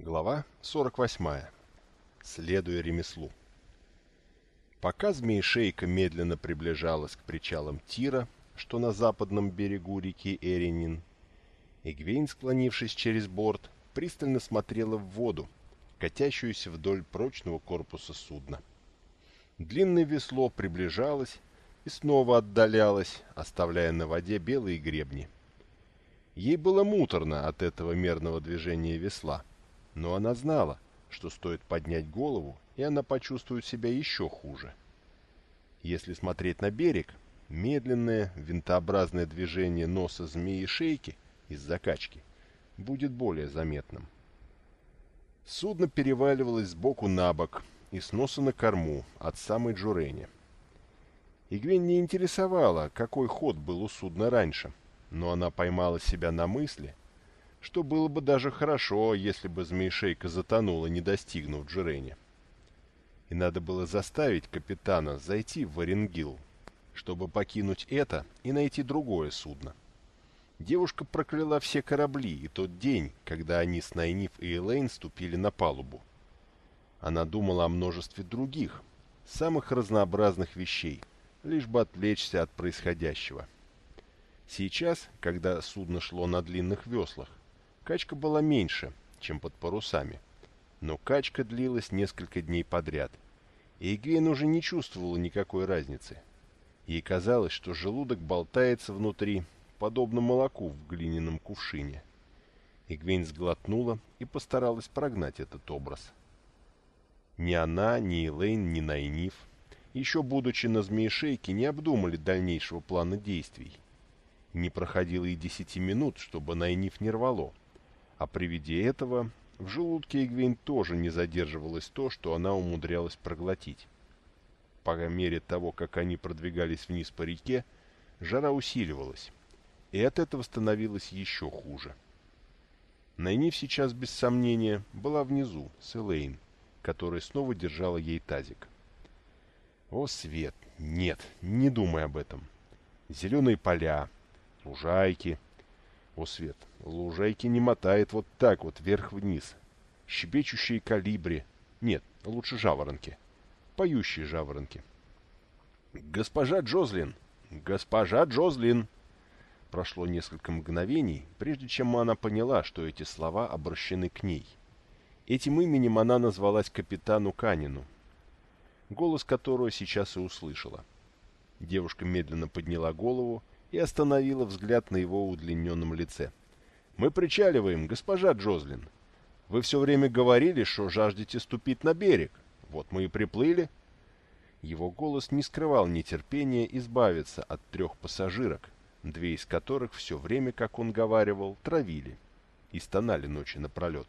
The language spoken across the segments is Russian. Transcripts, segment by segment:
Глава 48. Следуя ремеслу. Пока змеи-шейка медленно приближалась к причалам Тира, что на западном берегу реки Эринин, Игвейн, склонившись через борт, пристально смотрела в воду, катящуюся вдоль прочного корпуса судна. Длинное весло приближалось и снова отдалялось, оставляя на воде белые гребни. Ей было муторно от этого мерного движения весла — но она знала, что стоит поднять голову, и она почувствует себя еще хуже. Если смотреть на берег, медленное винтообразное движение носа змеи-шейки из закачки будет более заметным. Судно переваливалось сбоку на бок и с носа на корму от самой Джурени. Игвень не интересовала, какой ход был у судна раньше, но она поймала себя на мысли, что было бы даже хорошо, если бы змеишейка затонула, не достигнув Джерени. И надо было заставить капитана зайти в Варенгил, чтобы покинуть это и найти другое судно. Девушка прокляла все корабли и тот день, когда они с Найниф и Элейн ступили на палубу. Она думала о множестве других, самых разнообразных вещей, лишь бы отвлечься от происходящего. Сейчас, когда судно шло на длинных веслах, Качка была меньше, чем под парусами. Но качка длилась несколько дней подряд, и Эгвейн уже не чувствовала никакой разницы. Ей казалось, что желудок болтается внутри, подобно молоку в глиняном кувшине. Игвейн сглотнула и постаралась прогнать этот образ. Ни она, ни Элейн, ни Найниф, еще будучи на змеешейке, не обдумали дальнейшего плана действий. Не проходило и десяти минут, чтобы Найниф не рвало — а при виде этого в желудке Эгвейн тоже не задерживалось то, что она умудрялась проглотить. По мере того, как они продвигались вниз по реке, жара усиливалась, и от этого становилось еще хуже. Найниф сейчас, без сомнения, была внизу, с Элейн, которая снова держала ей тазик. О, Свет! Нет, не думай об этом. Зеленые поля, лужайки — о, Свет, лужайки не мотает вот так вот вверх-вниз. Щебечущие калибри. Нет, лучше жаворонки. Поющие жаворонки. «Госпожа Джозлин! Госпожа Джозлин!» Прошло несколько мгновений, прежде чем она поняла, что эти слова обращены к ней. Этим именем она назвалась капитану Канину, голос которого сейчас и услышала. Девушка медленно подняла голову и остановила взгляд на его удлиненном лице. «Мы причаливаем, госпожа Джозлин. Вы все время говорили, что жаждете ступить на берег. Вот мы и приплыли». Его голос не скрывал нетерпения избавиться от трех пассажирок, две из которых все время, как он говаривал, травили и стонали ночи напролет.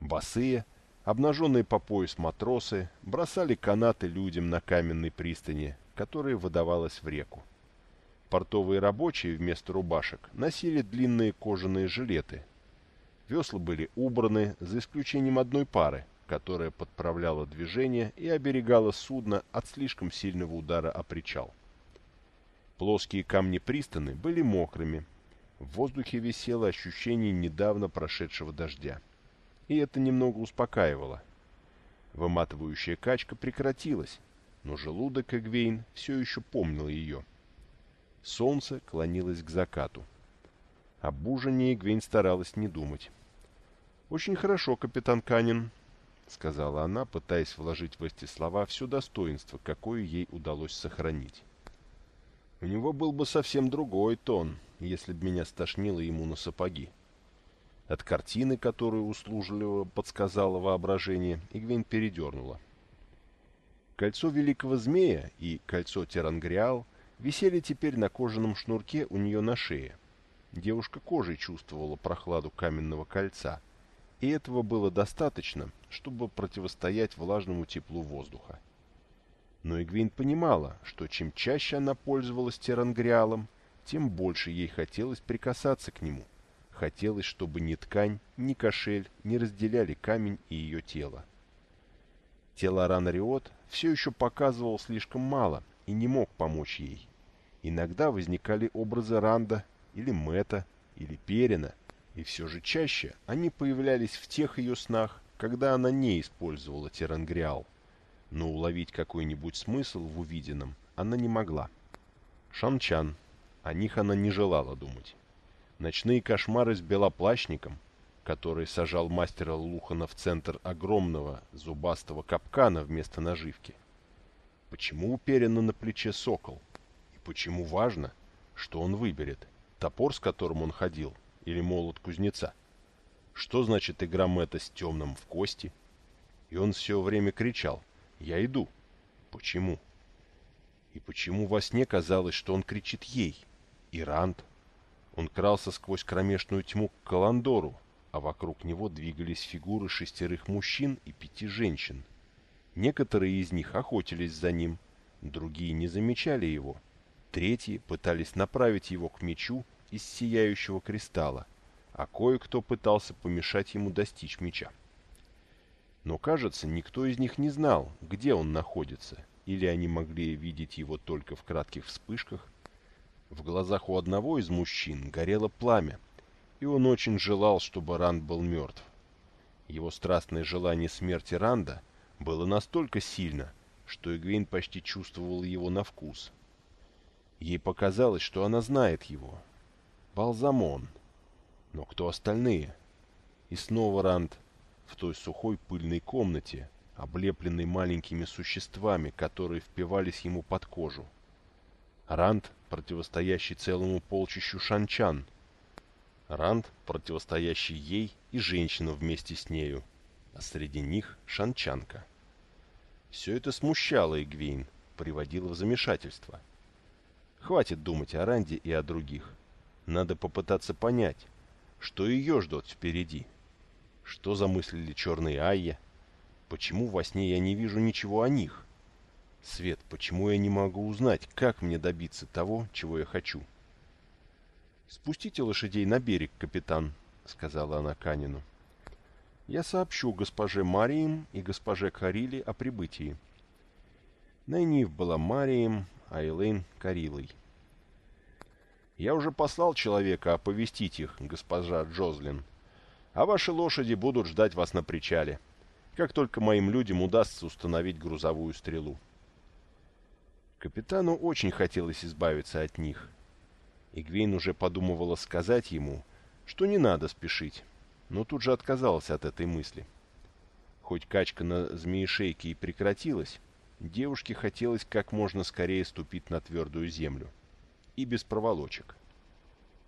Босые, обнаженные по пояс матросы, бросали канаты людям на каменной пристани, которая выдавалась в реку. Портовые рабочие вместо рубашек носили длинные кожаные жилеты. Весла были убраны, за исключением одной пары, которая подправляла движение и оберегала судно от слишком сильного удара о причал. Плоские камни пристаны были мокрыми. В воздухе висело ощущение недавно прошедшего дождя. И это немного успокаивало. Выматывающая качка прекратилась, но желудок Эгвейн все еще помнил ее. — Солнце клонилось к закату. Об ужине Гвейн старалась не думать. «Очень хорошо, капитан Канин», — сказала она, пытаясь вложить в эти слова все достоинство, какое ей удалось сохранить. «У него был бы совсем другой тон, если б меня стошнило ему на сапоги». От картины, которую услужливо подсказало воображение, Игвейн передернула. Кольцо Великого Змея и кольцо Терангриал — висели теперь на кожаном шнурке у нее на шее. Девушка кожей чувствовала прохладу каменного кольца, и этого было достаточно, чтобы противостоять влажному теплу воздуха. Но Игвин понимала, что чем чаще она пользовалась терангриалом, тем больше ей хотелось прикасаться к нему. Хотелось, чтобы ни ткань, ни кошель не разделяли камень и ее тело. Тело Ранариот все еще показывал слишком мало — и не мог помочь ей. Иногда возникали образы Ранда или Мэта или Перина, И все же чаще они появлялись в тех ее снах, когда она не использовала терангриал. Но уловить какой-нибудь смысл в увиденном она не могла. Шанчан. О них она не желала думать. Ночные кошмары с белоплащником, который сажал мастера Лухана в центр огромного зубастого капкана вместо наживки. Почему уперенно на плече сокол? И почему важно, что он выберет, топор, с которым он ходил, или молот кузнеца? Что значит игра Мэтта с темным в кости? И он все время кричал «Я иду». Почему? И почему во сне казалось, что он кричит ей? Ирант? Он крался сквозь кромешную тьму к Каландору, а вокруг него двигались фигуры шестерых мужчин и пяти женщин. Некоторые из них охотились за ним, другие не замечали его, третьи пытались направить его к мечу из сияющего кристалла, а кое-кто пытался помешать ему достичь меча. Но, кажется, никто из них не знал, где он находится, или они могли видеть его только в кратких вспышках. В глазах у одного из мужчин горело пламя, и он очень желал, чтобы Ранд был мертв. Его страстное желание смерти Ранда было настолько сильно, что Эгвейн почти чувствовал его на вкус. Ей показалось, что она знает его. Балзамон. Но кто остальные? И снова Ранд в той сухой пыльной комнате, облепленной маленькими существами, которые впивались ему под кожу. Ранд, противостоящий целому полчищу шанчан — Ранд, противостоящий ей и женщина вместе с нею, а среди них шанчанка. Все это смущало Игвейн, приводило в замешательство. Хватит думать о Ранде и о других. Надо попытаться понять, что ее ждет впереди. Что замыслили черные Айя? Почему во сне я не вижу ничего о них? Свет, почему я не могу узнать, как мне добиться того, чего я хочу?» «Спустите лошадей на берег, капитан», — сказала она Канину. «Я сообщу госпоже Марием и госпоже Кариле о прибытии». Найниф была Марием, а Элейн — Карилой. «Я уже послал человека оповестить их, госпожа Джозлин. А ваши лошади будут ждать вас на причале, как только моим людям удастся установить грузовую стрелу». Капитану очень хотелось избавиться от них — Игвейн уже подумывала сказать ему, что не надо спешить, но тут же отказалась от этой мысли. Хоть качка на змеишейке и прекратилась, девушке хотелось как можно скорее ступить на твердую землю. И без проволочек.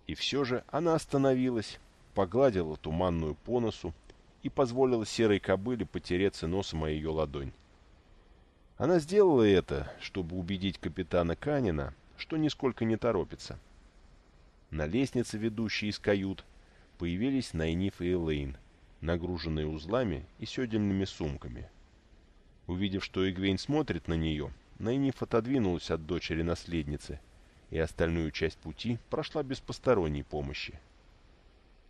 И все же она остановилась, погладила туманную по носу и позволила серой кобыле потереться носом о ее ладонь. Она сделала это, чтобы убедить капитана Канина, что нисколько не торопится. На лестнице, ведущей из кают, появились Найниф и Элейн, нагруженные узлами и седельными сумками. Увидев, что Игвейн смотрит на нее, Найниф отодвинулась от дочери-наследницы, и остальную часть пути прошла без посторонней помощи.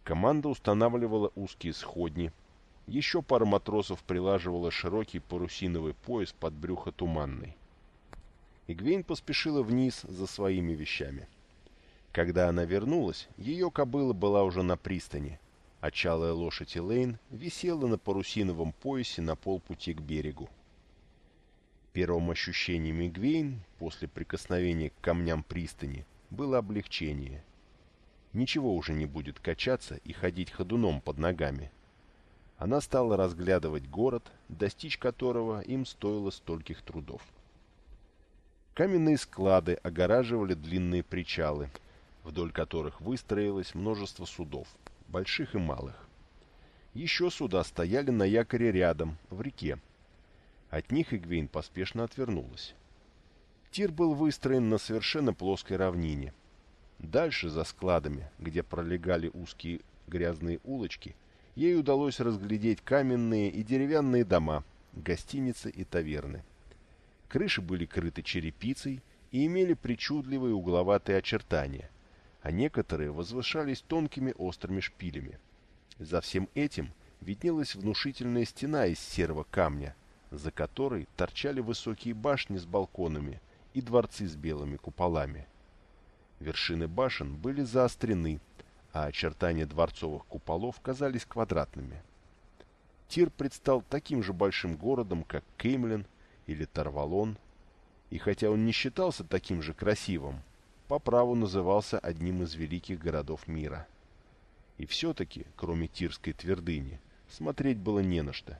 Команда устанавливала узкие сходни, еще пара матросов прилаживала широкий парусиновый пояс под брюхо туманной. Игвейн поспешила вниз за своими вещами. — когда она вернулась, ее кобыла была уже на пристани, а чалая лошадь Элейн висела на парусиновом поясе на полпути к берегу. Первым ощущением Игвейн после прикосновения к камням пристани было облегчение. Ничего уже не будет качаться и ходить ходуном под ногами. Она стала разглядывать город, достичь которого им стоило стольких трудов. Каменные склады огораживали длинные причалы — вдоль которых выстроилось множество судов, больших и малых. Еще суда стояли на якоре рядом, в реке. От них Игвейн поспешно отвернулась. Тир был выстроен на совершенно плоской равнине. Дальше, за складами, где пролегали узкие грязные улочки, ей удалось разглядеть каменные и деревянные дома, гостиницы и таверны. Крыши были крыты черепицей и имели причудливые угловатые очертания – а некоторые возвышались тонкими острыми шпилями. За всем этим виднелась внушительная стена из серого камня, за которой торчали высокие башни с балконами и дворцы с белыми куполами. Вершины башен были заострены, а очертания дворцовых куполов казались квадратными. Тир предстал таким же большим городом, как Кеймлин или Тарвалон, и хотя он не считался таким же красивым, по праву назывался одним из великих городов мира. И все-таки, кроме Тирской твердыни, смотреть было не на что.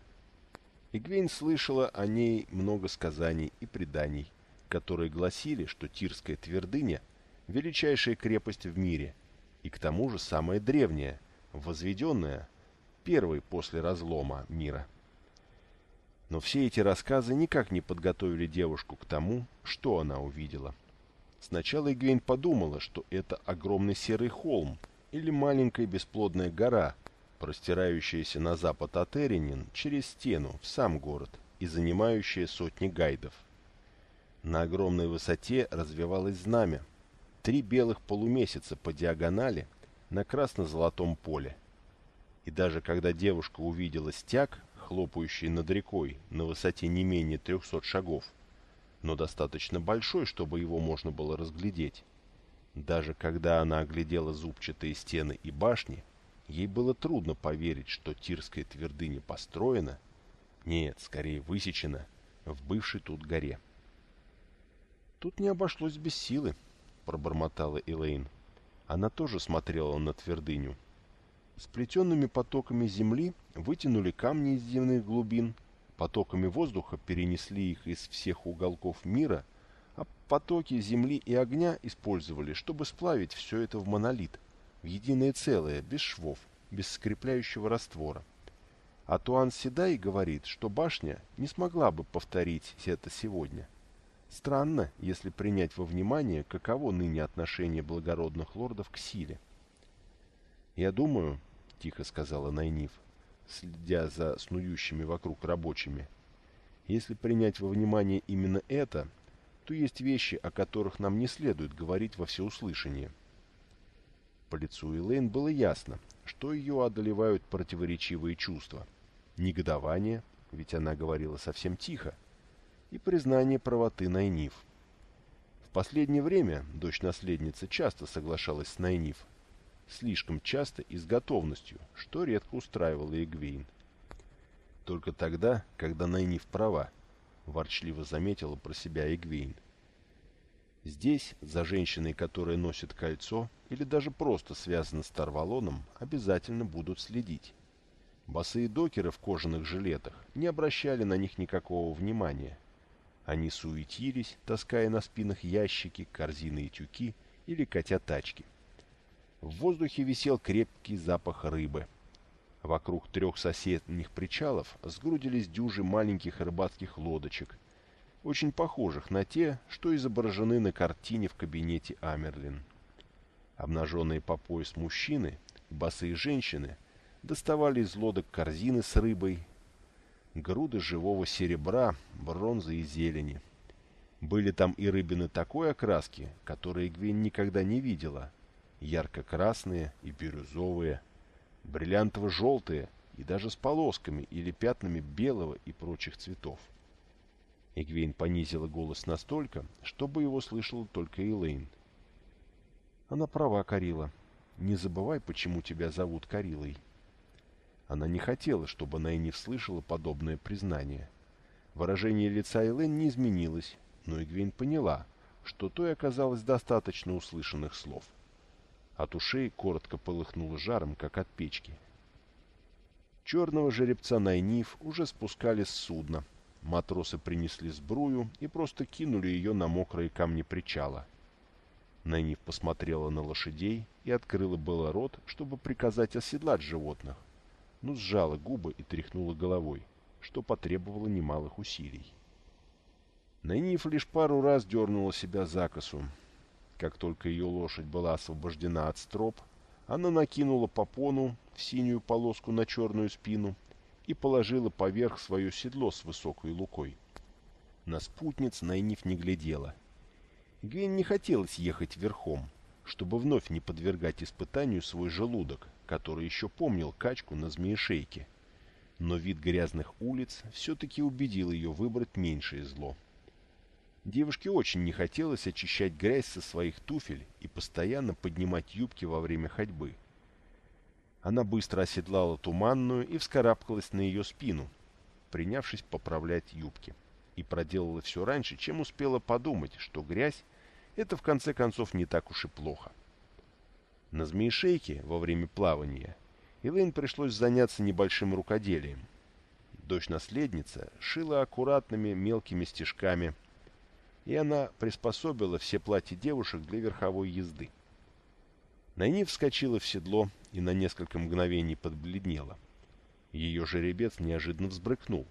Игвейн слышала о ней много сказаний и преданий, которые гласили, что Тирская твердыня – величайшая крепость в мире, и к тому же самая древняя, возведенная первой после разлома мира. Но все эти рассказы никак не подготовили девушку к тому, что она увидела. Сначала Игвейн подумала, что это огромный серый холм или маленькая бесплодная гора, простирающаяся на запад от Эринин через стену в сам город и занимающая сотни гайдов. На огромной высоте развивалось знамя, три белых полумесяца по диагонали на красно-золотом поле. И даже когда девушка увидела стяг, хлопающий над рекой на высоте не менее трехсот шагов, но достаточно большой, чтобы его можно было разглядеть. Даже когда она оглядела зубчатые стены и башни, ей было трудно поверить, что Тирская твердыня построена, нет, скорее высечена, в бывшей тут горе. «Тут не обошлось без силы», — пробормотала Элейн. Она тоже смотрела на твердыню. Сплетенными потоками земли вытянули камни из земных глубин, потоками воздуха перенесли их из всех уголков мира, а потоки земли и огня использовали, чтобы сплавить все это в монолит, в единое целое, без швов, без скрепляющего раствора. А Туан Седай говорит, что башня не смогла бы повторить это сегодня. Странно, если принять во внимание, каково ныне отношение благородных лордов к силе. «Я думаю», — тихо сказала Найниф, — следя за снующими вокруг рабочими. Если принять во внимание именно это, то есть вещи, о которых нам не следует говорить во всеуслышание. По лицу Элейн было ясно, что ее одолевают противоречивые чувства. Негодование, ведь она говорила совсем тихо, и признание правоты Найниф. В последнее время дочь-наследница часто соглашалась с Найниф, слишком часто и с готовностью, что редко устраивало Эгвейн. Только тогда, когда Найниф права, ворчливо заметила про себя Эгвейн. Здесь, за женщиной, которая носит кольцо, или даже просто связана с Тарвалоном, обязательно будут следить. Босые докеры в кожаных жилетах не обращали на них никакого внимания. Они суетились, таская на спинах ящики, корзины и тюки или катя тачки. В воздухе висел крепкий запах рыбы. Вокруг трех соседних причалов сгрудились дюжи маленьких рыбацких лодочек, очень похожих на те, что изображены на картине в кабинете Амерлин. Обнаженные по пояс мужчины, босые женщины доставали из лодок корзины с рыбой, груды живого серебра, бронзы и зелени. Были там и рыбины такой окраски, которые Гвин никогда не видела — ярко-красные и бирюзовые, бриллиантово-желтые и даже с полосками или пятнами белого и прочих цветов. Эгвейн понизила голос настолько, чтобы его слышала только Элейн. Она права, Карила. Не забывай, почему тебя зовут Карилой. Она не хотела, чтобы Найниф слышала подобное признание. Выражение лица Элейн не изменилось, но Эгвейн поняла, что той оказалось достаточно услышанных слов. — от ушей коротко полыхнуло жаром, как от печки. Черного жеребца Найниф уже спускали с судна. Матросы принесли сбрую и просто кинули ее на мокрые камни причала. Найниф посмотрела на лошадей и открыла было рот, чтобы приказать оседлать животных, но сжала губы и тряхнула головой, что потребовало немалых усилий. Найниф лишь пару раз дернула себя за косу, как только ее лошадь была освобождена от строп, она накинула попону в синюю полоску на черную спину и положила поверх свое седло с высокой лукой. На спутниц Найниф не глядела. Гвин не хотелось ехать верхом, чтобы вновь не подвергать испытанию свой желудок, который еще помнил качку на змеешейке. Но вид грязных улиц все-таки убедил ее выбрать меньшее зло. Девушке очень не хотелось очищать грязь со своих туфель и постоянно поднимать юбки во время ходьбы. Она быстро оседлала туманную и вскарабкалась на ее спину, принявшись поправлять юбки, и проделала все раньше, чем успела подумать, что грязь — это в конце концов не так уж и плохо. На змеишейке во время плавания Элэйн пришлось заняться небольшим рукоделием. Дочь-наследница шила аккуратными мелкими стежками, и она приспособила все платья девушек для верховой езды. Найни вскочила в седло и на несколько мгновений подбледнела. Ее жеребец неожиданно взбрыкнул.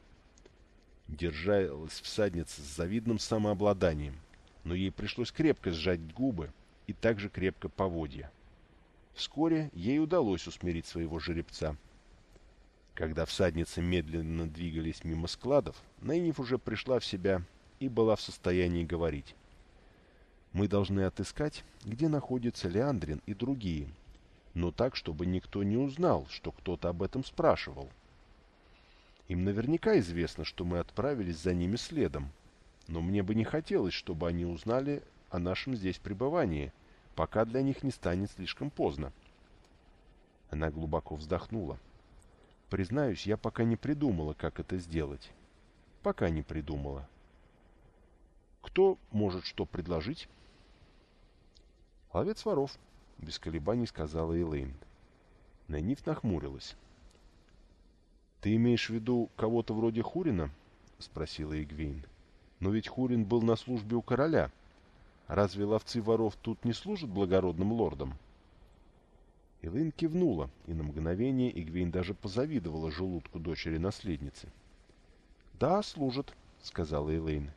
Держалась всадница с завидным самообладанием, но ей пришлось крепко сжать губы и также крепко поводья. Вскоре ей удалось усмирить своего жеребца. Когда всадницы медленно двигались мимо складов, Найниф уже пришла в себя и была в состоянии говорить. «Мы должны отыскать, где находятся Леандрин и другие, но так, чтобы никто не узнал, что кто-то об этом спрашивал. Им наверняка известно, что мы отправились за ними следом, но мне бы не хотелось, чтобы они узнали о нашем здесь пребывании, пока для них не станет слишком поздно. Она глубоко вздохнула. Признаюсь, я пока не придумала, как это сделать. Пока не придумала. Кто может что предложить? Ловец воров, без колебаний сказала Элейн. Найниф нахмурилась. «Ты имеешь в виду кого-то вроде Хурина?» — спросила Игвейн. «Но ведь Хурин был на службе у короля. Разве ловцы воров тут не служат благородным лордам? Элэйн кивнула, и на мгновение Игвейн даже позавидовала желудку дочери-наследницы. «Да, служат», — сказала Элэйн.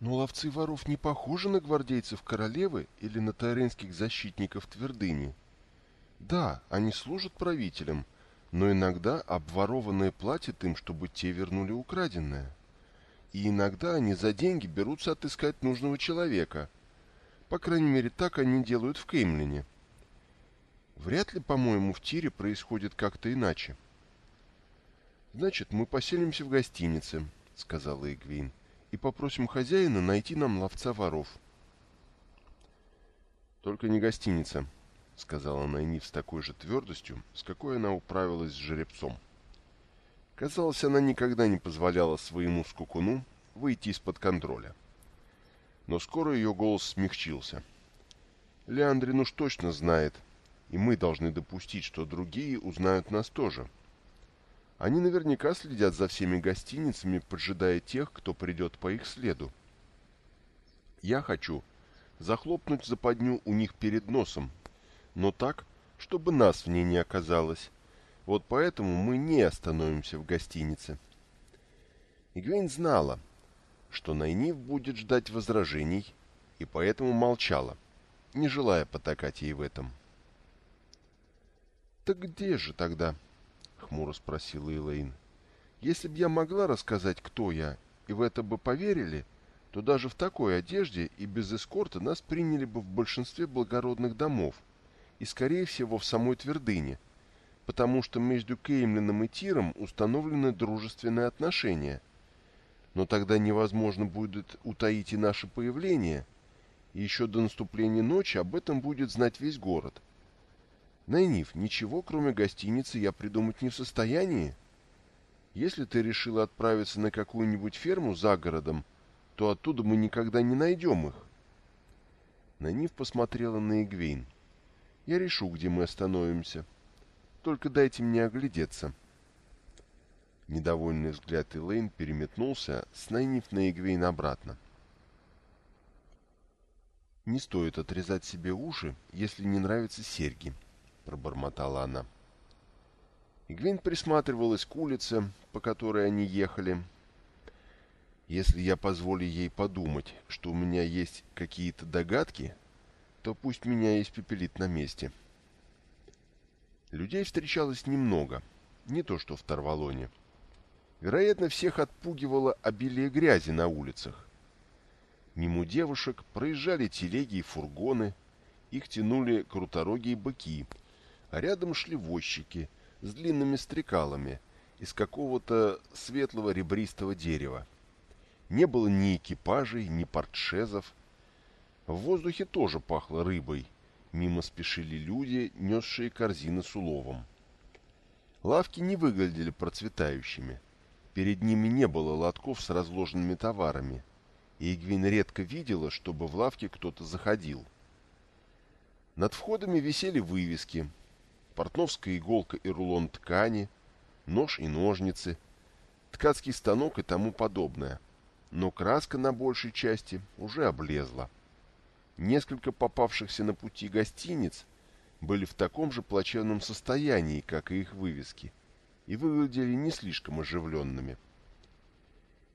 «Но ловцы воров не похожи на гвардейцев королевы или на таиренских защитников твердыни. Да, они служат правителям, но иногда обворованные платят им, чтобы те вернули украденное. И иногда они за деньги берутся отыскать нужного человека, по крайней мере, так они делают в Кеймлине. Вряд ли, по-моему, в Тире происходит как-то иначе. «Значит, мы поселимся в гостинице», — сказала Игвейн, «и попросим хозяина найти нам ловца воров». «Только не гостиница», — сказала Найниф с такой же твердостью, с какой она управилась с жеребцом. Казалось, она никогда не позволяла своему скукуну выйти из-под контроля но скоро ее голос смягчился. Леандрин уж точно знает, и мы должны допустить, что другие узнают нас тоже. Они наверняка следят за всеми гостиницами, поджидая тех, кто придет по их следу. Я хочу захлопнуть западню у них перед носом, но так, чтобы нас в ней не оказалось. Вот поэтому мы не остановимся в гостинице. Игвейн знала, что Найниф будет ждать возражений, и поэтому молчала, не желая потакать ей в этом. «Так где же тогда?» — хмуро спросила Элейн. «Если б я могла рассказать, кто я, и в это бы поверили, то даже в такой одежде и без эскорта нас приняли бы в большинстве благородных домов, и, скорее всего, в самой твердыне, потому что между Кеймлином и Тиром установлены дружественные отношения, но тогда невозможно будет утаить и наше появление, и еще до наступления ночи об этом будет знать весь город. Найниф, ничего, кроме гостиницы, я придумать не в состоянии. Если ты решила отправиться на какую-нибудь ферму за городом, то оттуда мы никогда не найдем их. Найниф посмотрела на Игвейн. Я решу, где мы остановимся. Только дайте мне оглядеться. — Недовольный взгляд Элейн переметнулся с Найниф на Игвейн обратно. «Не стоит отрезать себе уши, если не нравятся серьги», — пробормотала она. Игвейн присматривалась к улице, по которой они ехали. «Если я позволю ей подумать, что у меня есть какие-то догадки, то пусть меня испепелит на месте». Людей встречалось немного, не то что в Тарвалоне. Вероятно, всех отпугивало обилие грязи на улицах. Мимо девушек проезжали телеги и фургоны, их тянули круторогие быки, а рядом шли возчики с длинными стрекалами из какого-то светлого ребристого дерева. Не было ни экипажей, ни портшезов. В воздухе тоже пахло рыбой. Мимо спешили люди, несшие корзины с уловом. Лавки не выглядели процветающими. Перед ними не было лотков с разложенными товарами, и Игвин редко видела, чтобы в лавке кто-то заходил. Над входами висели вывески, портновская иголка и рулон ткани, нож и ножницы, ткацкий станок и тому подобное. Но краска на большей части уже облезла. Несколько попавшихся на пути гостиниц были в таком же плачевном состоянии, как и их вывески, и выглядели не слишком оживленными.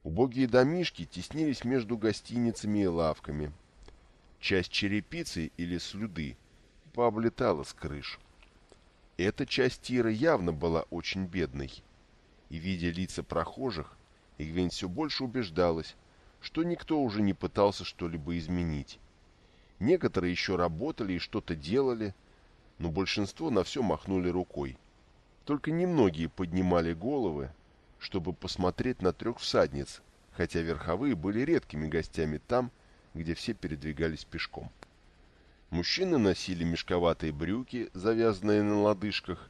Убогие домишки теснились между гостиницами и лавками. Часть черепицы или слюды пооблетала с крыш. Эта часть тира явно была очень бедной, и, видя лица прохожих, Игвень все больше убеждалась, что никто уже не пытался что-либо изменить. Некоторые еще работали и что-то делали, но большинство на все махнули рукой. Только немногие поднимали головы, чтобы посмотреть на трех всадниц, хотя верховые были редкими гостями там, где все передвигались пешком. Мужчины носили мешковатые брюки, завязанные на лодыжках.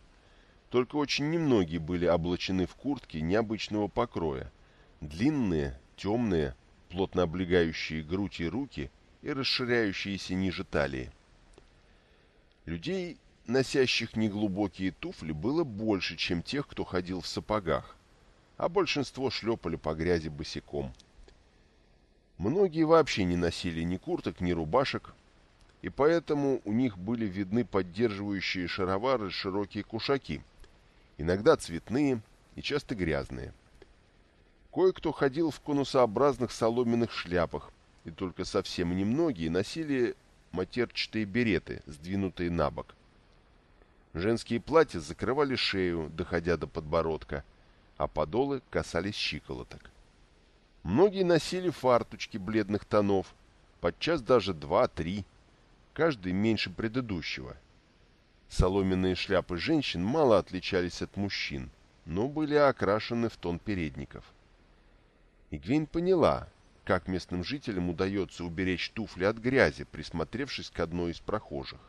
Только очень немногие были облачены в куртки необычного покроя. Длинные, темные, плотно облегающие грудь и руки и расширяющиеся ниже талии. Людей, носящих неглубокие туфли, было больше, чем тех, кто ходил в сапогах, а большинство шлепали по грязи босиком. Многие вообще не носили ни курток, ни рубашек, и поэтому у них были видны поддерживающие шаровары широкие кушаки, иногда цветные и часто грязные. Кое-кто ходил в конусообразных соломенных шляпах, и только совсем немногие носили матерчатые береты, сдвинутые на бок. Женские платья закрывали шею, доходя до подбородка, а подолы касались щиколоток. Многие носили фарточки бледных тонов, подчас даже два-три, каждый меньше предыдущего. Соломенные шляпы женщин мало отличались от мужчин, но были окрашены в тон передников. Игвейн поняла, как местным жителям удается уберечь туфли от грязи, присмотревшись к одной из прохожих.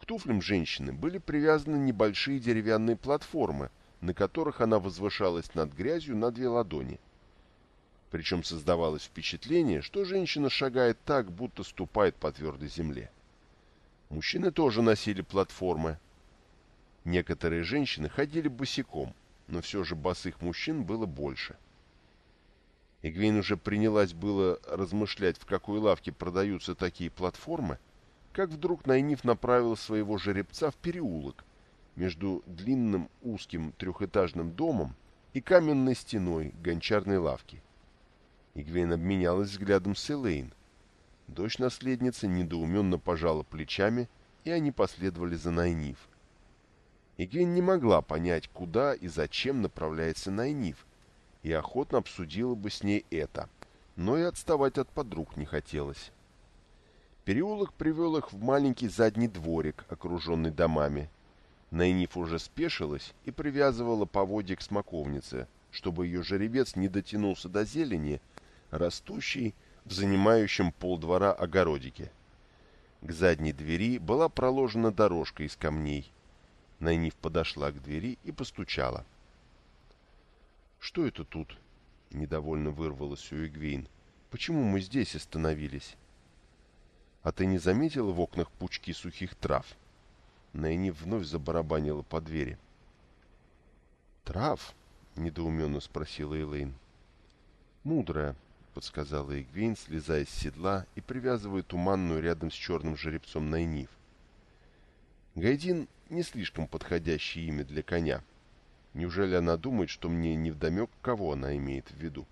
К туфлям женщины были привязаны небольшие деревянные платформы, на которых она возвышалась над грязью на две ладони. Причем создавалось впечатление, что женщина шагает так, будто ступает по твердой земле. Мужчины тоже носили платформы. Некоторые женщины ходили босиком, но все же босых мужчин было больше. Игвейн уже принялась было размышлять, в какой лавке продаются такие платформы, как вдруг Найниф направил своего жеребца в переулок между длинным узким трехэтажным домом и каменной стеной гончарной лавки. Игвейн обменялась взглядом с Элейн. Дочь наследницы недоуменно пожала плечами, и они последовали за Найниф. Игвейн не могла понять, куда и зачем направляется Найниф, и охотно обсудила бы с ней это, но и отставать от подруг не хотелось. Переулок привел их в маленький задний дворик, окруженный домами. Найниф уже спешилась и привязывала поводья к смоковнице, чтобы ее жеребец не дотянулся до зелени, растущей в занимающем полдвора огородике. К задней двери была проложена дорожка из камней. Найниф подошла к двери и постучала. «Что это тут?» — недовольно вырвалась у Игвейн. «Почему мы здесь остановились?» «А ты не заметила в окнах пучки сухих трав?» Найниф вновь забарабанила по двери. «Трав?» — недоуменно спросила Элейн. «Мудрая», — подсказала Игвейн, слезая с седла и привязывая туманную рядом с черным жеребцом Найниф. Гайдин — не слишком подходящее имя для коня. Неужели она думает, что мне невдомек, кого она имеет в виду?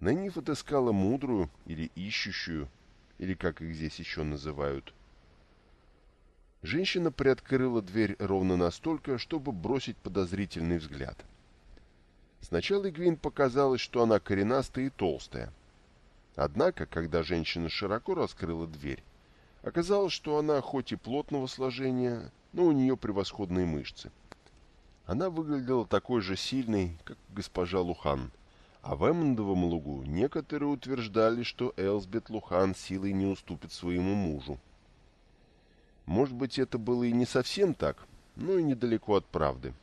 Найниф отыскала мудрую или ищущую, или как их здесь еще называют. Женщина приоткрыла дверь ровно настолько, чтобы бросить подозрительный взгляд. Сначала Игвин показалось, что она коренастая и толстая. Однако, когда женщина широко раскрыла дверь, оказалось, что она хоть и плотного сложения, но у нее превосходные мышцы. Она выглядела такой же сильной, как госпожа Лухан. А в Эммондовом лугу некоторые утверждали, что Элсбет Лухан силой не уступит своему мужу. Может быть, это было и не совсем так, но и недалеко от правды.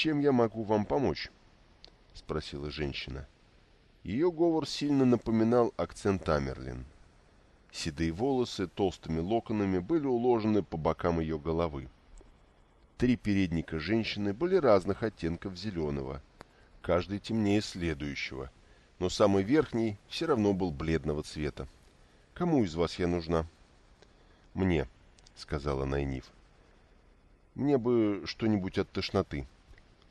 «Чем я могу вам помочь?» — спросила женщина. Ее говор сильно напоминал акцент Амерлин. Седые волосы толстыми локонами были уложены по бокам ее головы. Три передника женщины были разных оттенков зеленого, каждый темнее следующего, но самый верхний все равно был бледного цвета. «Кому из вас я нужна?» «Мне», — сказала Найниф. «Мне бы что-нибудь от тошноты.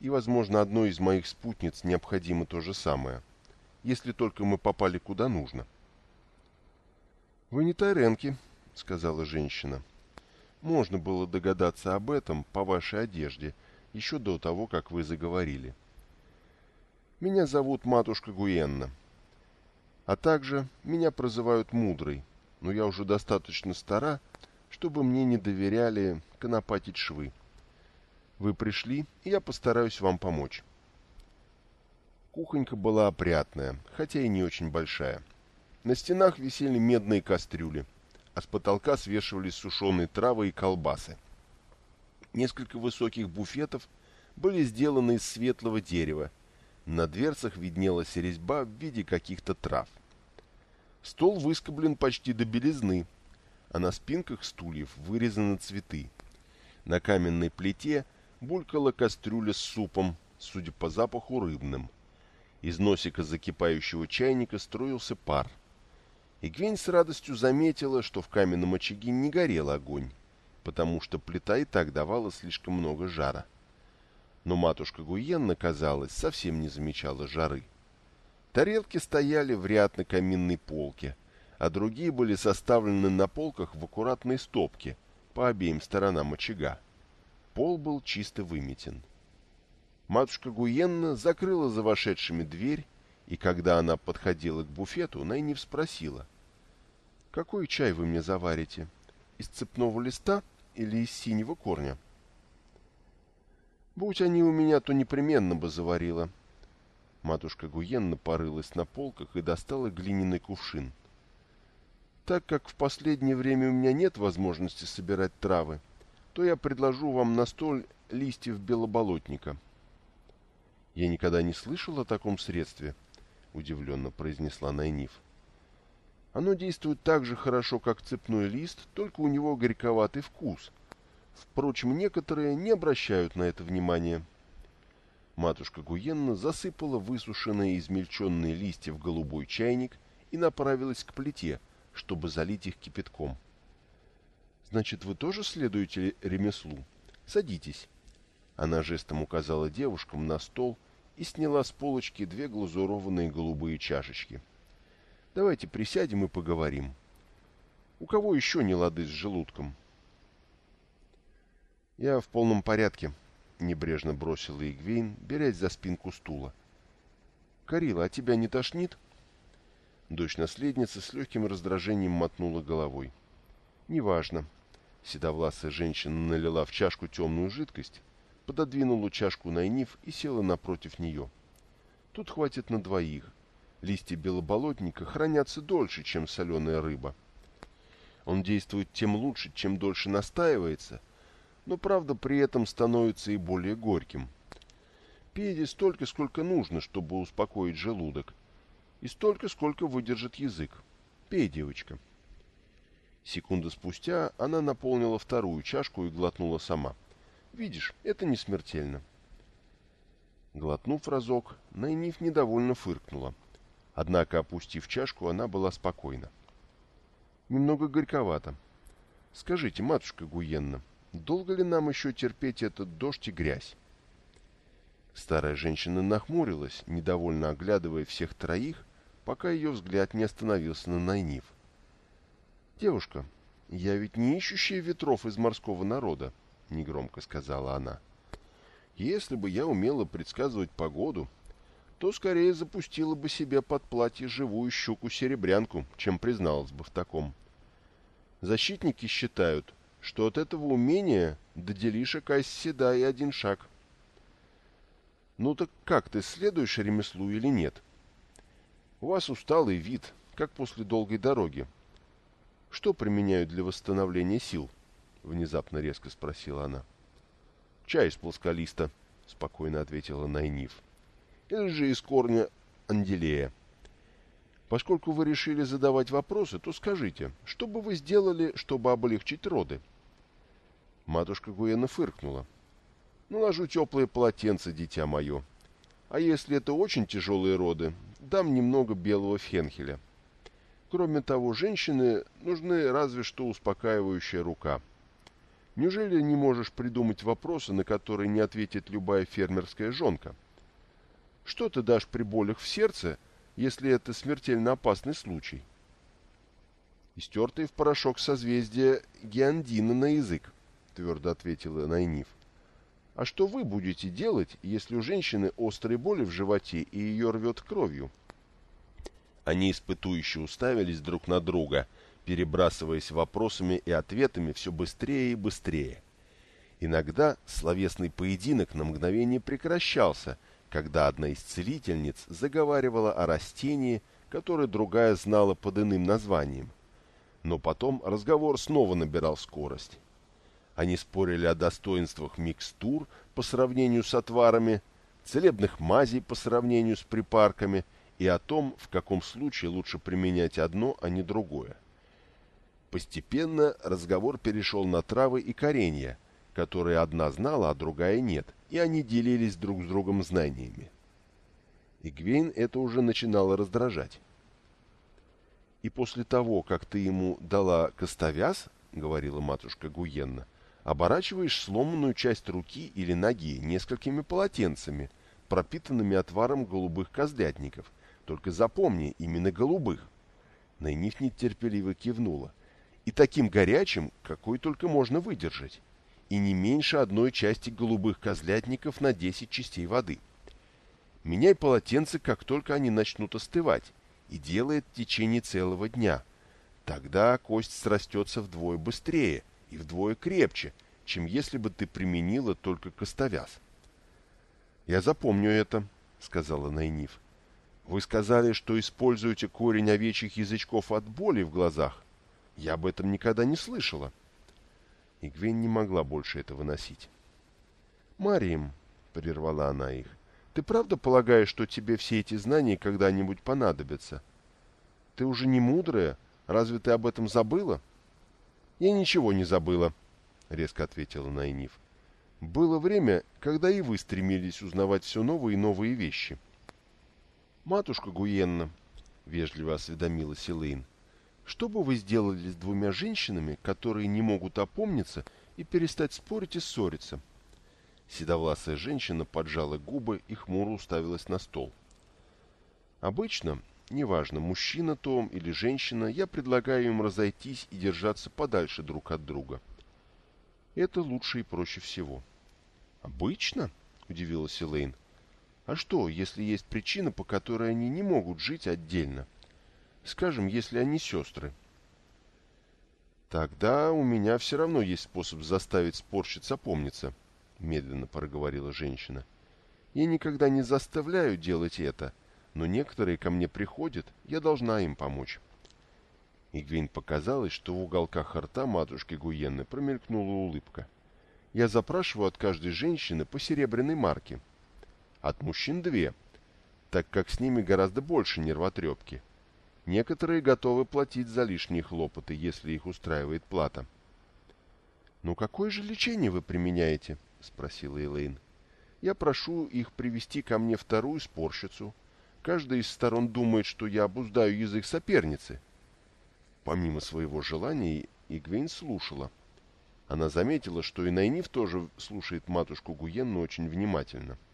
И, возможно, одной из моих спутниц необходимо то же самое, если только мы попали куда нужно». «Вы не Тайренки», — сказала женщина. «Можно было догадаться об этом по вашей одежде еще до того, как вы заговорили. Меня зовут матушка Гуенна. А также меня прозывают Мудрой, но я уже достаточно стара, чтобы мне не доверяли конопатить швы. Вы пришли, и я постараюсь вам помочь». Кухонька была опрятная, хотя и не очень большая. На стенах висели медные кастрюли, а с потолка свешивались сушеные травы и колбасы. Несколько высоких буфетов были сделаны из светлого дерева. На дверцах виднелась резьба в виде каких-то трав. Стол выскоблен почти до белизны, а на спинках стульев вырезаны цветы. На каменной плите булькала кастрюля с супом, судя по запаху рыбным. Из носика закипающего чайника строился пар. И Гвень с радостью заметила, что в каменном очаге не горел огонь, потому что плита и так давала слишком много жара. Но матушка Гуенна, казалось, совсем не замечала жары. Тарелки стояли в ряд на каминной полке, а другие были составлены на полках в аккуратной стопке по обеим сторонам очага. Пол был чисто выметен. Матушка Гуенна закрыла за вошедшими дверь и когда она подходила к буфету, Найниф спросила. «Какой чай вы мне заварите? Из цепного листа или из синего корня?» «Будь они у меня, то непременно бы заварила». Матушка Гуенна порылась на полках и достала глиняный кувшин. «Так как в последнее время у меня нет возможности собирать травы, то я предложу вам на столь листьев белоболотника». «Я никогда не слышал о таком средстве», — удивленно произнесла Найниф. «Оно действует так же хорошо, как цепной лист, только у него горьковатый вкус. Впрочем, некоторые не обращают на это внимания». Матушка Гуенна засыпала высушенные измельченные листья в голубой чайник и направилась к плите, чтобы залить их кипятком. «Значит, вы тоже следуете ремеслу? Садитесь». Она жестом указала девушкам на стол — и сняла с полочки две глазурованные голубые чашечки. «Давайте присядем и поговорим. У кого еще не лады с желудком?» «Я в полном порядке», — небрежно бросила Игвейн, берясь за спинку стула. «Карила, а тебя не тошнит?» Дочь наследницы с легким раздражением мотнула головой. «Неважно». Седовласая женщина налила в чашку темную жидкость пододвинула чашку Найниф и села напротив нее. Тут хватит на двоих. Листья белоболотника хранятся дольше, чем соленая рыба. Он действует тем лучше, чем дольше настаивается, но, правда, при этом становится и более горьким. Пейте столько, сколько нужно, чтобы успокоить желудок, и столько, сколько выдержит язык. Пей, девочка. Секунду спустя она наполнила вторую чашку и глотнула сама. — Видишь, это не смертельно. Глотнув разок, Найниф недовольно фыркнула. Однако, опустив чашку, она была спокойна. Немного горьковато. Скажите, матушка Гуенна, долго ли нам еще терпеть этот дождь и грязь? Старая женщина нахмурилась, недовольно оглядывая всех троих, пока ее взгляд не остановился на Найниф. «Девушка, я ведь не ищущая ветров из морского народа. — негромко сказала она. «Если бы я умела предсказывать погоду, то скорее запустила бы себе под платье живую щуку-серебрянку, чем призналась бы в таком. Защитники считают, что от этого умения до делишек седа и один шаг. Ну так как, ты следуешь ремеслу или нет? У вас усталый вид, как после долгой дороги. Что применяют для восстановления сил?» —— внезапно резко спросила она. «Чай из плосколиста», — спокойно ответила Найниф. Или же из корня анделея. Поскольку вы решили задавать вопросы, то скажите, что бы вы сделали, чтобы облегчить роды? Матушка Гуена фыркнула. Наложу теплое полотенце, дитя мое. А если это очень тяжелые роды, дам немного белого фенхеля. Кроме того, женщины нужны разве что успокаивающая рука. Неужели не можешь придумать вопросы, на которые не ответит любая фермерская жонка? Что ты дашь при болях в сердце, если это смертельно опасный случай? Истертые в порошок созвездия Геандина на язык, твердо ответила Найниф. А что вы будете делать, если у женщины острые боли в животе и ее рвет кровью? Они испытующе уставились друг на друга, перебрасываясь вопросами и ответами все быстрее и быстрее. Иногда словесный поединок на мгновение прекращался, когда одна из целительниц заговаривала о растении, которое другая знала под иным названием. Но потом разговор снова набирал скорость. Они спорили о достоинствах микстур по сравнению с отварами, целебных мазей по сравнению с припарками – и о том, в каком случае лучше применять одно, а не другое. Постепенно разговор перешел на травы и коренья, которые одна знала, а другая нет, и они делились друг с другом знаниями. Игвейн это уже начинало раздражать. «И после того, как ты ему дала костовяз, — говорила матушка Гуенна, — оборачиваешь сломанную часть руки или ноги несколькими полотенцами, пропитанными отваром голубых козлятников, только запомни, именно голубых. Найниф нетерпеливо кивнула. И таким горячим, какой только можно выдержать. И не меньше одной части голубых козлятников на 10 частей воды. Меняй полотенце, как только они начнут остывать, и делай это в течение целого дня. Тогда кость срастется вдвое быстрее и вдвое крепче, чем если бы ты применила только костовяз. «Я запомню это», — сказала Найниф. Вы сказали, что используете корень овечьих язычков от боли в глазах. Я об этом никогда не слышала. И Гвен не могла больше это выносить. «Марием», — прервала она их, — «ты правда полагаешь, что тебе все эти знания когда-нибудь понадобятся? Ты уже не мудрая, разве ты об этом забыла?» «Я ничего не забыла», — резко ответила Найниф. «Было время, когда и вы стремились узнавать все новые и новые вещи». «Матушка Гуенна», — вежливо осведомилась Элейн, — «что бы вы сделали с двумя женщинами, которые не могут опомниться и перестать спорить и ссориться?» Седовласая женщина поджала губы и хмуро уставилась на стол. «Обычно, неважно, мужчина то или женщина, я предлагаю им разойтись и держаться подальше друг от друга. Это лучше и проще всего». «Обычно?» — удивилась Элейн. А что, если есть причина, по которой они не могут жить отдельно? Скажем, если они сестры. Тогда у меня все равно есть способ заставить спорщиц опомниться, медленно проговорила женщина. Я никогда не заставляю делать это, но некоторые ко мне приходят, я должна им помочь. Игвин показалось, что в уголках рта матушки Гуенны промелькнула улыбка. Я запрашиваю от каждой женщины по серебряной марке — от мужчин две, так как с ними гораздо больше нервотрепки. Некоторые готовы платить за лишние хлопоты, если их устраивает плата. «Ну какое же лечение вы применяете?» — спросила Элейн. «Я прошу их привести ко мне вторую спорщицу. Каждая из сторон думает, что я обуздаю язык соперницы». Помимо своего желания, Игвейн слушала. Она заметила, что и Найниф тоже слушает матушку Гуенну очень внимательно. —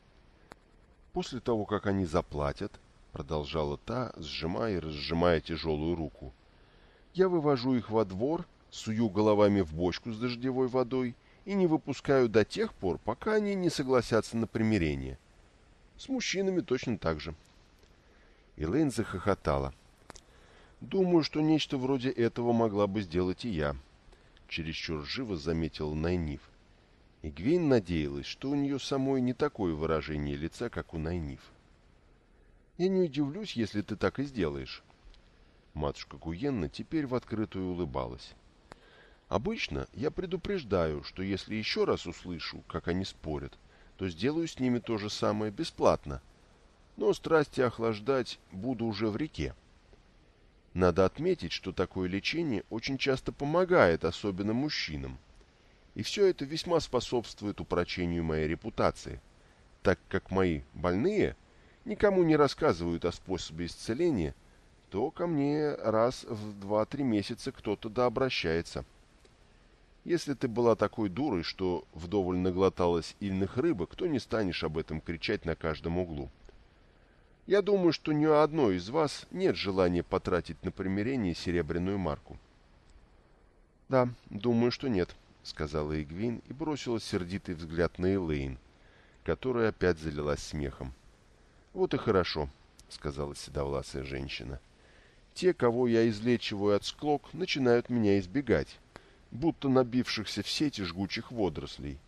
После того, как они заплатят, продолжала та, сжимая и разжимая тяжелую руку, я вывожу их во двор, сую головами в бочку с дождевой водой и не выпускаю до тех пор, пока они не согласятся на примирение. С мужчинами точно так же. Элейн захохотала. «Думаю, что нечто вроде этого могла бы сделать и я», — чересчур живо заметил Найниф. И надеялась, что у нее самой не такое выражение лица, как у Найниф. «Я не удивлюсь, если ты так и сделаешь». Матушка Гуенна теперь в открытую улыбалась. «Обычно я предупреждаю, что если еще раз услышу, как они спорят, то сделаю с ними то же самое бесплатно. Но страсти охлаждать буду уже в реке. Надо отметить, что такое лечение очень часто помогает, особенно мужчинам. И все это весьма способствует упрочению моей репутации, так как мои больные никому не рассказывают о способе исцеления, то ко мне раз в два-три месяца кто-то да обращается. Если ты была такой дурой, что вдоволь наглоталась ильных рыбок, то не станешь об этом кричать на каждом углу. Я думаю, что ни у одной из вас нет желания потратить на примирение серебряную марку. — Да, думаю, что нет, — сказала Игвин и бросила сердитый взгляд на Элейн, которая опять залилась смехом. — Вот и хорошо, — сказала седовласая женщина. — Те, кого я излечиваю от склок, начинают меня избегать будто набившихся в сети жгучих водорослей,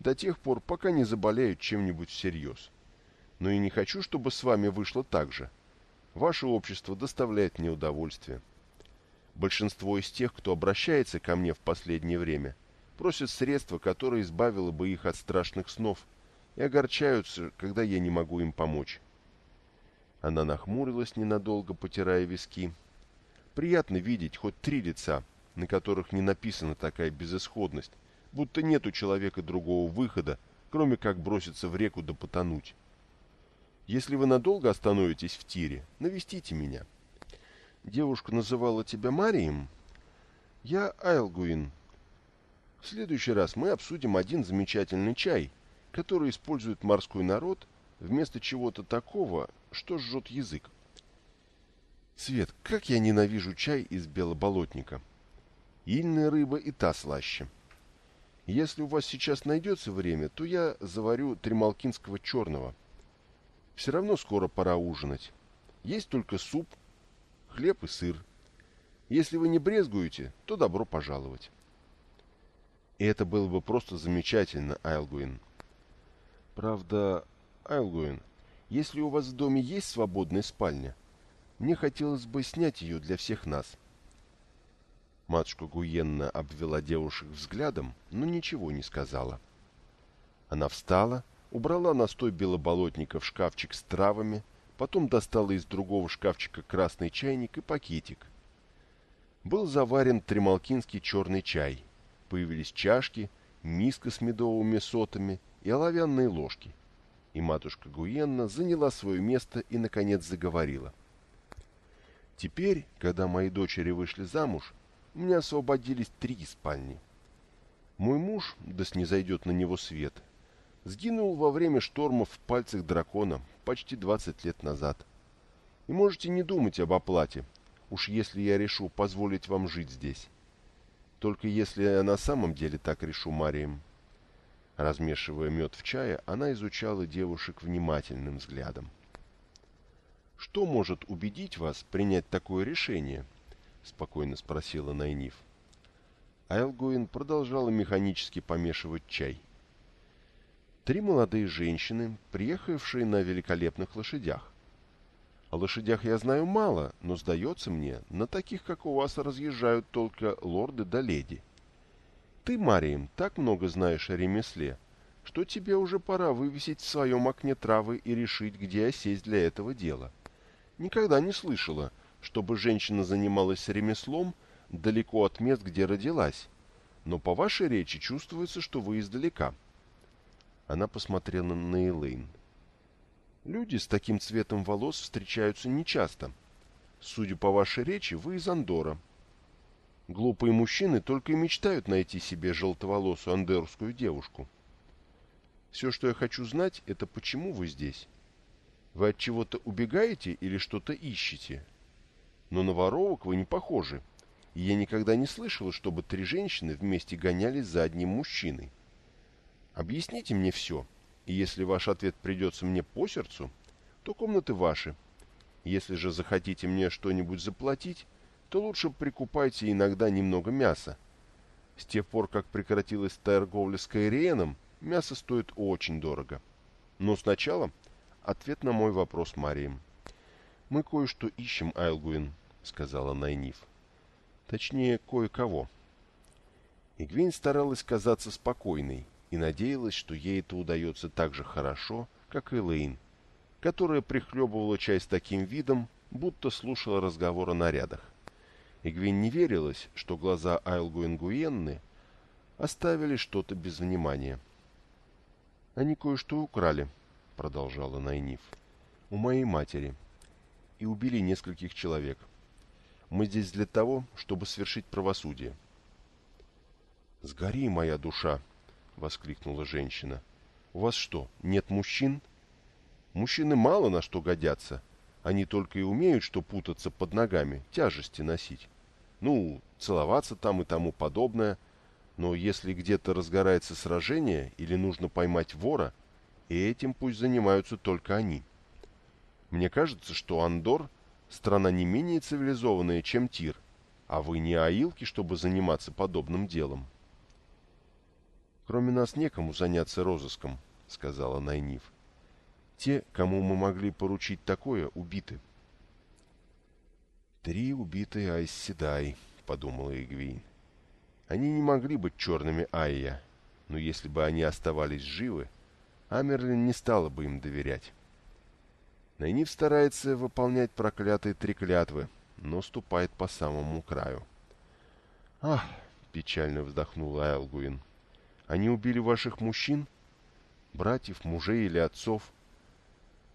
до тех пор, пока не заболеют чем-нибудь всерьез. Но и не хочу, чтобы с вами вышло так же. Ваше общество доставляет мне удовольствие. Большинство из тех, кто обращается ко мне в последнее время, просят средства, которое избавило бы их от страшных снов, и огорчаются, когда я не могу им помочь. Она нахмурилась ненадолго, потирая виски. Приятно видеть хоть три лица — на которых не написана такая безысходность, будто нет у человека другого выхода, кроме как броситься в реку да потонуть. Если вы надолго остановитесь в тире, навестите меня. Девушка называла тебя Марием? Я Айлгуин. В следующий раз мы обсудим один замечательный чай, который использует морской народ вместо чего-то такого, что жжет язык. Свет, как я ненавижу чай из белоболотника. Ильная рыба и та слаще. Если у вас сейчас найдется время, то я заварю тремалкинского черного. Все равно скоро пора ужинать. Есть только суп, хлеб и сыр. Если вы не брезгуете, то добро пожаловать. И это было бы просто замечательно, Айлгуин. Правда, Айлгуин, если у вас в доме есть свободная спальня, мне хотелось бы снять ее для всех нас. — Матушка Гуенна обвела девушек взглядом, но ничего не сказала. Она встала, убрала настой белоболотника в шкафчик с травами, потом достала из другого шкафчика красный чайник и пакетик. Был заварен тремалкинский черный чай. Появились чашки, миска с медовыми сотами и оловянные ложки. И матушка Гуенна заняла свое место и, наконец, заговорила. «Теперь, когда мои дочери вышли замуж, у меня освободились три спальни. Мой муж, да снизойдет на него свет, сгинул во время шторма в пальцах дракона почти 20 лет назад. И можете не думать об оплате, уж если я решу позволить вам жить здесь. Только если я на самом деле так решу, Марием. Размешивая мед в чае, она изучала девушек внимательным взглядом. Что может убедить вас принять такое решение? —— спокойно спросила Найниф. Айлгуин продолжала механически помешивать чай. Три молодые женщины, приехавшие на великолепных лошадях. О лошадях я знаю мало, но, сдается мне, на таких, как у вас, разъезжают только лорды да леди. Ты, Марием, так много знаешь о ремесле, что тебе уже пора вывесить в своем окне травы и решить, где осесть для этого дела. Никогда не слышала, — чтобы женщина занималась ремеслом далеко от мест, где родилась. Но по вашей речи чувствуется, что вы издалека. Она посмотрела на Элейн. Люди с таким цветом волос встречаются нечасто. Судя по вашей речи, вы из Андора. Глупые мужчины только и мечтают найти себе желтоволосую андерскую девушку. Все, что я хочу знать, это почему вы здесь. Вы от чего-то убегаете или что-то ищете? — но на воровок вы не похожи, и я никогда не слышала, чтобы три женщины вместе гонялись за одним мужчиной. Объясните мне все, и если ваш ответ придется мне по сердцу, то комнаты ваши. Если же захотите мне что-нибудь заплатить, то лучше прикупайте иногда немного мяса. С тех пор, как прекратилась торговля с Кайриеном, мясо стоит очень дорого. Но сначала ответ на мой вопрос Марием. «Мы кое-что ищем, Айлгуин», — сказала Найниф. «Точнее, кое-кого». Игвейн старалась казаться спокойной, и надеялась, что ей это удается так же хорошо, как и Лейн, которая прихлебывала чай с таким видом, будто слушала разговор о нарядах. Игвин не верилась, что глаза Айлгу Ингуенны оставили что-то без внимания. «Они кое-что украли», — продолжала Найниф, — «у моей матери, и убили нескольких человек. Мы здесь для того, чтобы свершить правосудие». «Сгори, моя душа!» — воскликнула женщина. «У вас что, нет мужчин?» «Мужчины мало на что годятся. Они только и умеют, что путаться под ногами, тяжести носить. Ну, целоваться там и тому подобное. Но если где-то разгорается сражение или нужно поймать вора, и этим пусть занимаются только они. Мне кажется, что Андор – страна не менее цивилизованная, чем Тир, а вы не аилки, чтобы заниматься подобным делом. «Кроме нас некому заняться розыском», — сказала Найниф. Те, кому мы могли поручить такое, убиты. «Три убитые Айсседай», — подумала Игвейн. «Они не могли быть черными Айя, но если бы они оставались живы, Амерлин не стала бы им доверять. Найниф старается выполнять проклятые три клятвы, но ступает по самому краю. «Ах!» — печально вздохнула Айлгуин. «Они убили ваших мужчин? Братьев, мужей или отцов?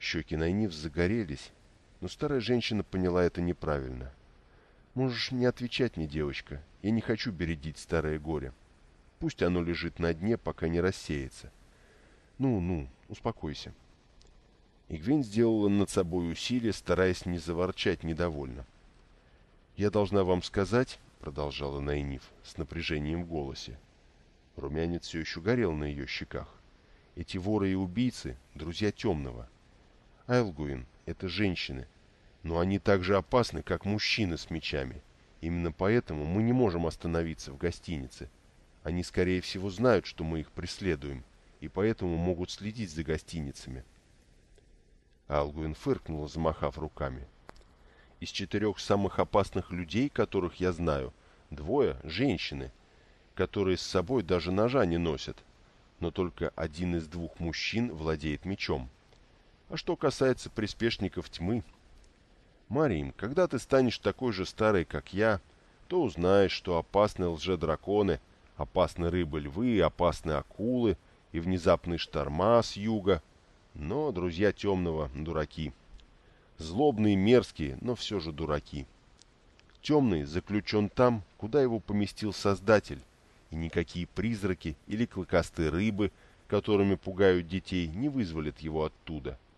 Щеки Найниф загорелись, но старая женщина поняла это неправильно. «Можешь не отвечать мне, девочка. Я не хочу бередить старое горе. Пусть оно лежит на дне, пока не рассеется. Ну-ну, успокойся». Игвин сделала над собой усилие, стараясь не заворчать недовольно. «Я должна вам сказать», — продолжала Найниф с напряжением в голосе. Румянец все еще горел на ее щеках. «Эти воры и убийцы — друзья темного. Айлгуин — это женщины, но они так же опасны, как мужчины с мечами. Именно поэтому мы не можем остановиться в гостинице. Они, скорее всего, знают, что мы их преследуем, и поэтому могут следить за гостиницами. Алгуин фыркнул, замахав руками. Из четырех самых опасных людей, которых я знаю, двое — женщины, которые с собой даже ножа не носят, но только один из двух мужчин владеет мечом — а что касается приспешников тьмы... Марим, когда ты станешь такой же старой, как я, то узнаешь, что опасны лже-драконы, опасны рыбы-львы, опасны акулы и внезапные шторма с юга. Но друзья темного — дураки. Злобные, мерзкие, но все же дураки. Темный заключен там, куда его поместил Создатель, и никакие призраки или клыкастые рыбы, которыми пугают детей, не вызволят его оттуда. —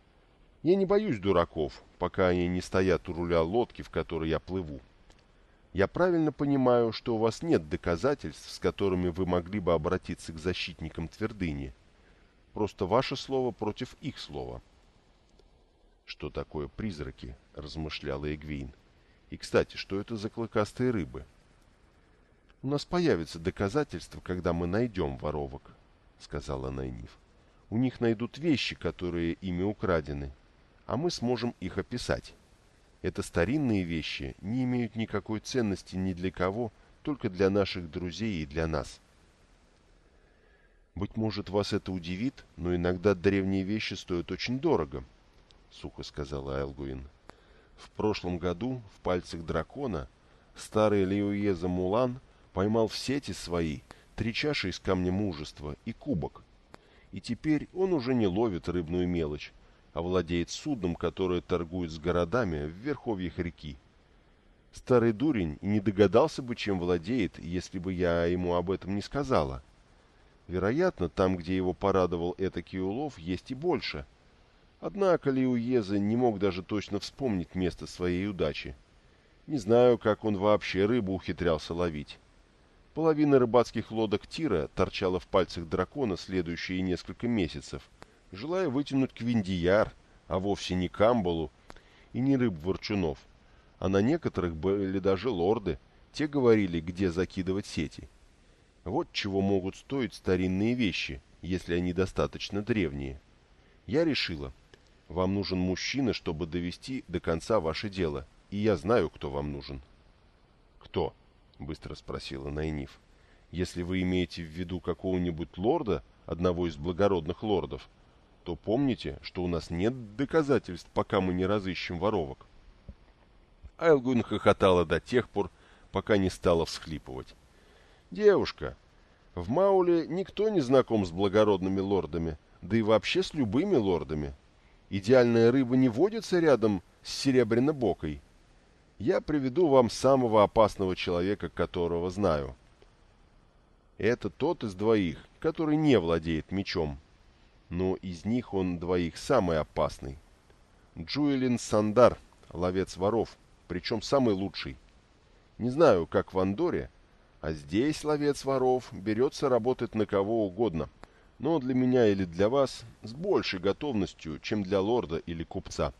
я не боюсь дураков, пока они не стоят у руля лодки, в которой я плыву. Я правильно понимаю, что у вас нет доказательств, с которыми вы могли бы обратиться к защитникам твердыни. Просто ваше слово против их слова. Что такое призраки? размышляла Эгвейн. И, кстати, что это за клыкастые рыбы? У нас появятся доказательства, когда мы найдем воровок, сказала Найниф. У них найдут вещи, которые ими украдены, а мы сможем их описать. Это старинные вещи не имеют никакой ценности ни для кого, только для наших друзей и для нас. Быть может, вас это удивит, но иногда древние вещи стоят очень дорого, — сухо сказала Айлгуин. В прошлом году в пальцах дракона старый Леуеза Мулан поймал в сети свои три чаши из камня мужества и кубок. И теперь он уже не ловит рыбную мелочь, овладеет судном, которое торгует с городами в верховьях реки. Старый дурень не догадался бы, чем владеет, если бы я ему об этом не сказала. Вероятно, там, где его порадовал этакий улов, есть и больше. Однако Лиуеза не мог даже точно вспомнить место своей удачи. Не знаю, как он вообще рыбу ухитрялся ловить. Половина рыбацких лодок Тира торчала в пальцах дракона следующие несколько месяцев — желая вытянуть квиндияр, а вовсе не камбалу и не рыб-ворчунов. А на некоторых были даже лорды, те говорили, где закидывать сети. Вот чего могут стоить старинные вещи, если они достаточно древние. Я решила, вам нужен мужчина, чтобы довести до конца ваше дело, и я знаю, кто вам нужен. «Кто?» — быстро спросила Найниф. Если вы имеете в виду какого-нибудь лорда, одного из благородных лордов, то помните, что у нас нет доказательств, пока мы не разыщем воровок. Айлгуин хохотала до тех пор, пока не стала всхлипывать. «Девушка, в Мауле никто не знаком с благородными лордами, да и вообще с любыми лордами. Идеальная рыба не водится рядом с серебряно-бокой. Я приведу вам самого опасного человека, которого знаю. Это тот из двоих, который не владеет мечом. Но из них он двоих самый опасный. Джуэлин Сандар, ловец воров, причем самый лучший. Не знаю, как в Андоре, а здесь ловец воров берется работать на кого угодно, но для меня или для вас с большей готовностью, чем для лорда или купца.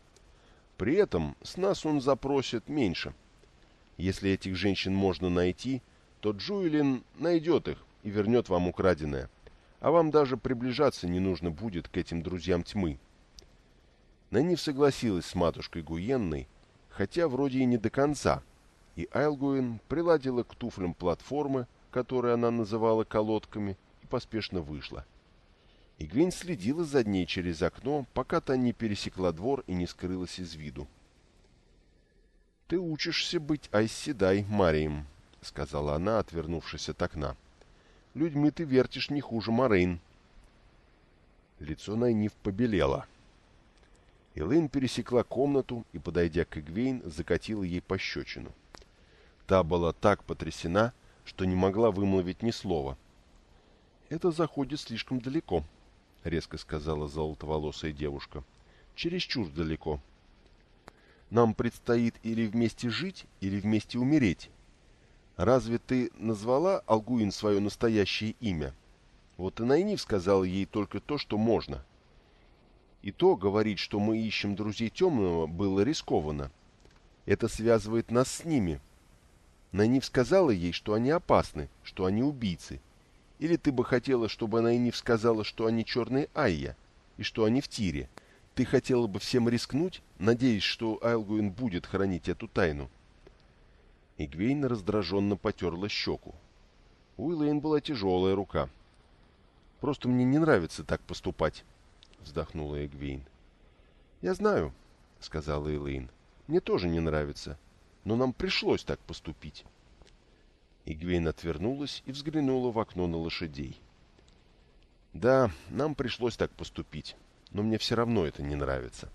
При этом с нас он запросит меньше. Если этих женщин можно найти, то Джуэлин найдет их и вернет вам украденное. А вам даже приближаться не нужно будет к этим друзьям тьмы. Нанив согласилась с матушкой Гуенной, хотя вроде и не до конца, и Айлгуин приладила к туфлям платформы, которые она называла колодками, и поспешно вышла. Игвейн следила за ней через окно, пока та не пересекла двор и не скрылась из виду. «Ты учишься быть Айсседай, Марием», — сказала она, отвернувшись от окна людьми ты вертишь не хуже Морейн. Лицо Найниф побелело. Элэйн пересекла комнату и, подойдя к Игвейн, закатила ей пощечину. Та была так потрясена, что не могла вымолвить ни слова. «Это заходит слишком далеко», — резко сказала золотоволосая девушка. «Чересчур далеко. Нам предстоит или вместе жить, или вместе умереть. Разве ты назвала Алгуин свое настоящее имя? Вот и Найниф сказал ей только то, что можно. И то говорить, что мы ищем друзей темного, было рискованно. Это связывает нас с ними. Найниф сказала ей, что они опасны, что они убийцы. Или ты бы хотела, чтобы Найниф сказала, что они черные Айя, и что они в тире. Ты хотела бы всем рискнуть, надеясь, что Айлгуин будет хранить эту тайну. Игвейн раздраженно потерла щеку. У Элэйн была тяжелая рука. «Просто мне не нравится так поступать», — вздохнула Эгвейн. «Я знаю», — сказала Элэйн. «Мне тоже не нравится, но нам пришлось так поступить». Игвейн отвернулась и взглянула в окно на лошадей. «Да, нам пришлось так поступить, но мне все равно это не нравится».